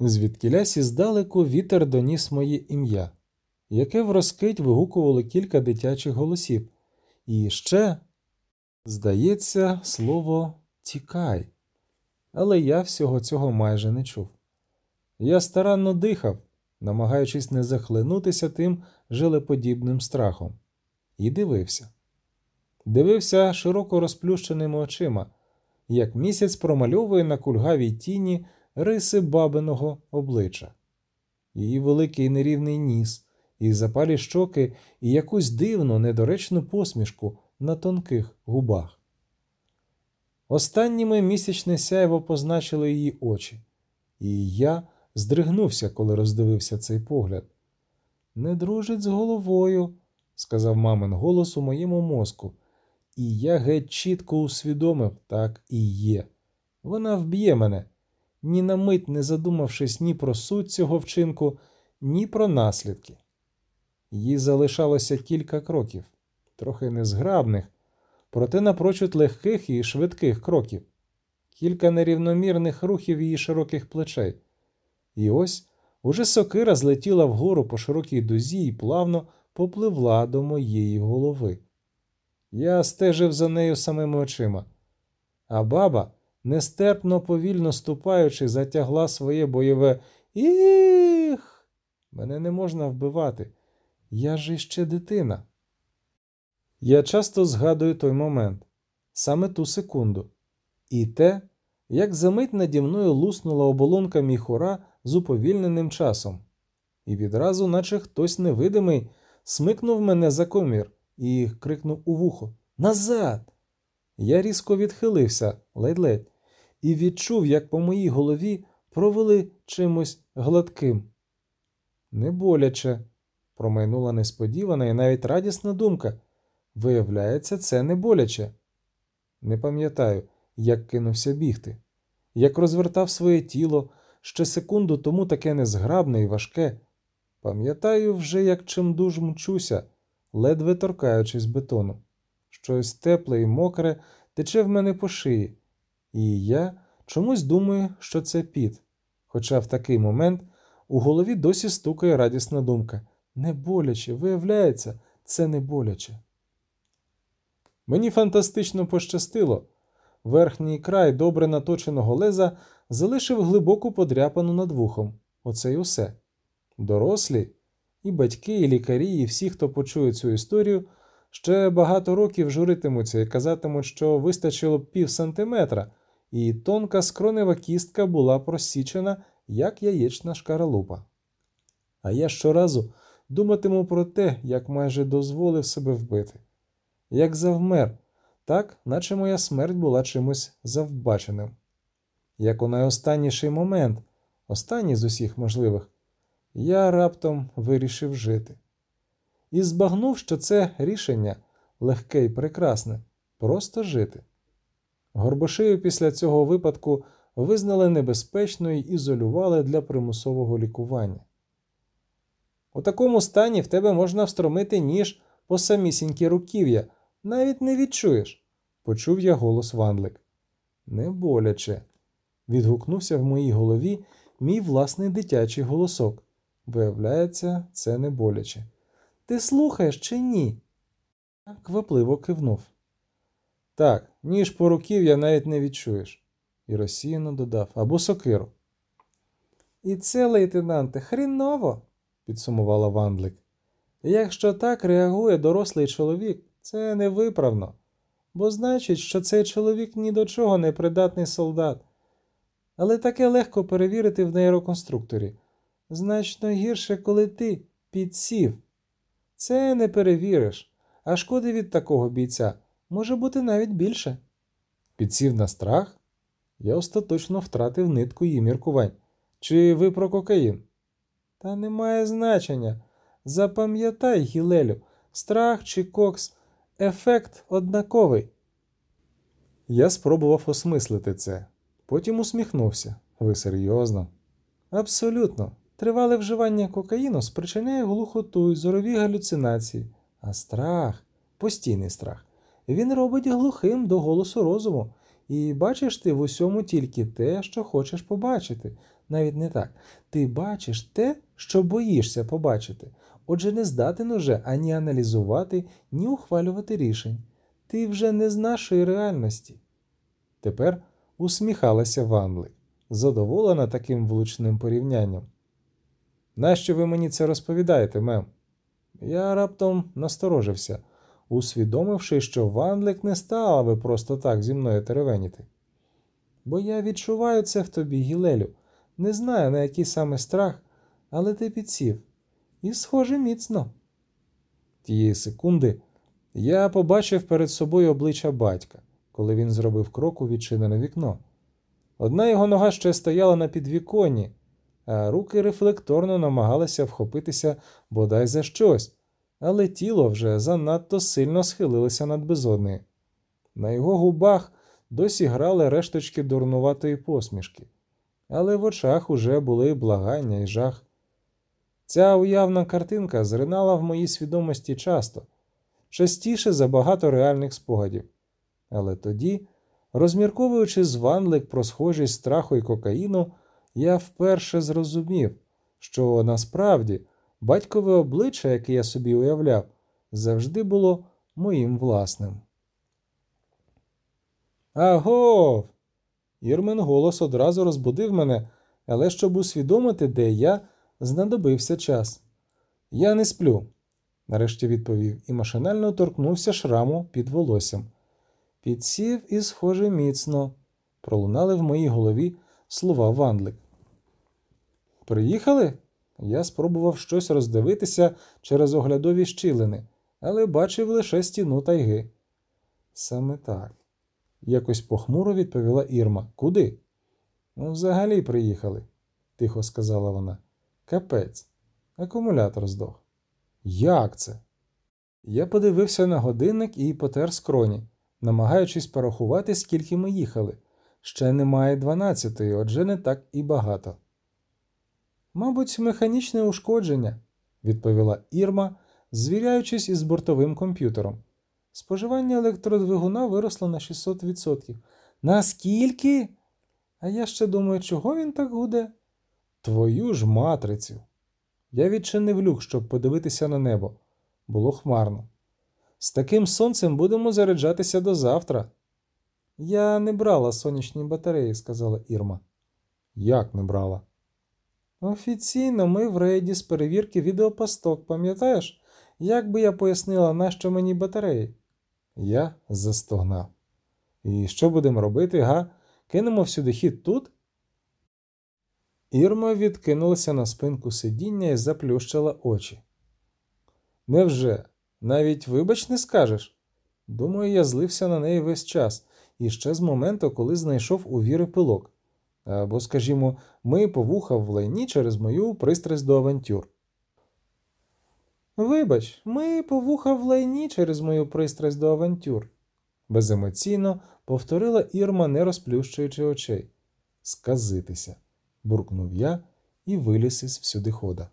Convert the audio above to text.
Звідкілясь іздалеку вітер доніс моє ім'я, яке врозкить вигукувало кілька дитячих голосів. І ще, здається, слово тікай. Але я всього цього майже не чув. Я старанно дихав, намагаючись не захлинутися тим жилеподібним страхом, і дивився. Дивився широко розплющеними очима, як місяць промальовує на кульгавій тіні риси бабиного обличчя, її великий нерівний ніс, і запалі щоки, і якусь дивну, недоречну посмішку на тонких губах. Останніми місячне сяйво позначило її очі, і я здригнувся, коли роздивився цей погляд. Не дружить з головою, сказав мамин голос у моєму мозку, і я геть чітко усвідомив, так і є. Вона вб'є мене, ні на мить не задумавшись ні про суть цього вчинку, ні про наслідки. Їй залишалося кілька кроків, трохи незграбних, проте напрочуд легких і швидких кроків, кілька нерівномірних рухів її широких плечей. І ось уже сокира злетіла вгору по широкій дузі і плавно попливла до моєї голови. Я стежив за нею самими очима, а баба, нестерпно повільно ступаючи, затягла своє бойове Іх. Мене не можна вбивати. Я ж іще дитина. Я часто згадую той момент, саме ту секунду, і те, як за мить наді мною луснула оболонка міхура з уповільненим часом, і відразу, наче хтось невидимий, смикнув мене за комір і крикнув у вухо Назад! Я різко відхилився, ледь-ледь, і відчув, як по моїй голові провели чимось гладким. Не боляче, промайнула несподівана і навіть радісна думка. Виявляється, це не боляче. Не пам'ятаю, як кинувся бігти, як розвертав своє тіло ще секунду тому таке незграбне і важке. Пам'ятаю вже, як чимдуж мчуся, ледве торкаючись бетону. Щось тепле і мокре тече в мене по шиї, і я чомусь думаю, що це піт. Хоча в такий момент у голові досі стукає радісна думка не боляче, виявляється, це не боляче. Мені фантастично пощастило. Верхній край добре наточеного леза залишив глибоку подряпану над вухом. Оце й усе. Дорослі, і батьки, і лікарі, і всі, хто почує цю історію, ще багато років журитимуться і казатимуть, що вистачило пів сантиметра, і тонка скронева кістка була просічена, як яєчна шкаралупа. А я щоразу думатиму про те, як майже дозволив себе вбити, як завмер, так, наче моя смерть була чимось завбаченим. Як у найостанніший момент, останній з усіх можливих, я раптом вирішив жити. І збагнув, що це рішення легке і прекрасне, просто жити. Горбошею після цього випадку визнали небезпечною і ізолювали для примусового лікування. У такому стані в тебе можна встромити ніж по самісінькі руків'я, навіть не відчуєш, почув я голос Ванлик. Не боляче. Відгукнувся в моїй голові мій власний дитячий голосок. Виявляється, це не боляче. Ти слухаєш чи ні? Квапливо кивнув. Так, ніж по руків'я навіть не відчуєш. І розсіяно додав або сокиру. І це, лейтенанте, хріново, підсумувала Вандлик. Якщо так реагує дорослий чоловік, це невиправно, бо значить, що цей чоловік ні до чого не придатний солдат. Але таке легко перевірити в нейроконструкторі. Значно гірше, коли ти підсів. Це не перевіриш, а шкоди від такого бійця може бути навіть більше. Підсів на страх? Я остаточно втратив нитку її міркувань. Чи ви про кокаїн? Та немає значення. Запам'ятай, Гілелю, страх чи кокс, ефект однаковий. Я спробував осмислити це, потім усміхнувся. Ви серйозно? Абсолютно. Тривале вживання кокаїну спричиняє глухоту і зорові галюцинації, а страх, постійний страх, він робить глухим до голосу розуму, і бачиш ти в усьому тільки те, що хочеш побачити, навіть не так. Ти бачиш те, що боїшся побачити. Отже, не здатен уже ані аналізувати, ні ухвалювати рішень. Ти вже не з нашої реальності. Тепер усміхалася Ванлик, задоволена таким влучним порівнянням. Нащо ви мені це розповідаєте, мем? Я раптом насторожився, усвідомивши, що Ванлик не стала би просто так зі мною теревеніти. Бо я відчуваю це в тобі, Гілелю, не знаю, на який саме страх, але ти підсів. І, схоже, міцно. Тієї секунди я побачив перед собою обличчя батька, коли він зробив крок у відчинене вікно. Одна його нога ще стояла на підвіконні, а руки рефлекторно намагалися вхопитися бодай за щось, але тіло вже занадто сильно схилилося над безоднею. На його губах досі грали решточки дурнуватої посмішки, але в очах уже були благання і жах. Ця уявна картинка зринала в моїй свідомості часто, частіше за багато реальних спогадів. Але тоді, розмірковуючи з Ванлик про схожість страху і кокаїну, я вперше зрозумів, що насправді батькове обличчя, яке я собі уявляв, завжди було моїм власним. Агов! Ірмин голос одразу розбудив мене, але щоб усвідомити, де я, знадобився час. Я не сплю, нарешті відповів і машинально торкнувся шраму під волоссям. Підсів і, схоже, міцно, пролунали в моїй голові слова Вандлик. Приїхали? Я спробував щось роздивитися через оглядові щілини, але бачив лише стіну тайги. Саме так. Якось похмуро відповіла Ірма. Куди? Ну, взагалі приїхали, тихо сказала вона. Капець. Акумулятор здох. Як це? Я подивився на годинник і потер скроні, намагаючись порахувати, скільки ми їхали. Ще немає дванадцятої, отже, не так і багато. Мабуть, механічне ушкодження, відповіла Ірма, звіряючись із бортовим комп'ютером. Споживання електродвигуна виросло на 600%. Наскільки? А я ще думаю, чого він так гуде? Твою ж матрицю. Я відчинив люк, щоб подивитися на небо. Було хмарно. З таким сонцем будемо заряджатися до завтра. Я не брала сонячні батареї, сказала Ірма. Як не брала? Офіційно ми в рейді з перевірки відеопасток, пам'ятаєш? Як би я пояснила, нащо мені батареї? Я застогнав. І що будемо робити, га? Кинемо всюди хід тут? Ірма відкинулася на спинку сидіння і заплющила очі. Невже? Навіть вибач не скажеш? Думаю, я злився на неї весь час, і ще з моменту, коли знайшов у віри пилок. Або, скажімо, ми повухав в лайні через мою пристрасть до авантюр. Вибач, ми повухав в лайні через мою пристрасть до авантюр, беземоційно повторила Ірма, не розплющуючи очей. Сказитися, буркнув я і виліз із всюдихода.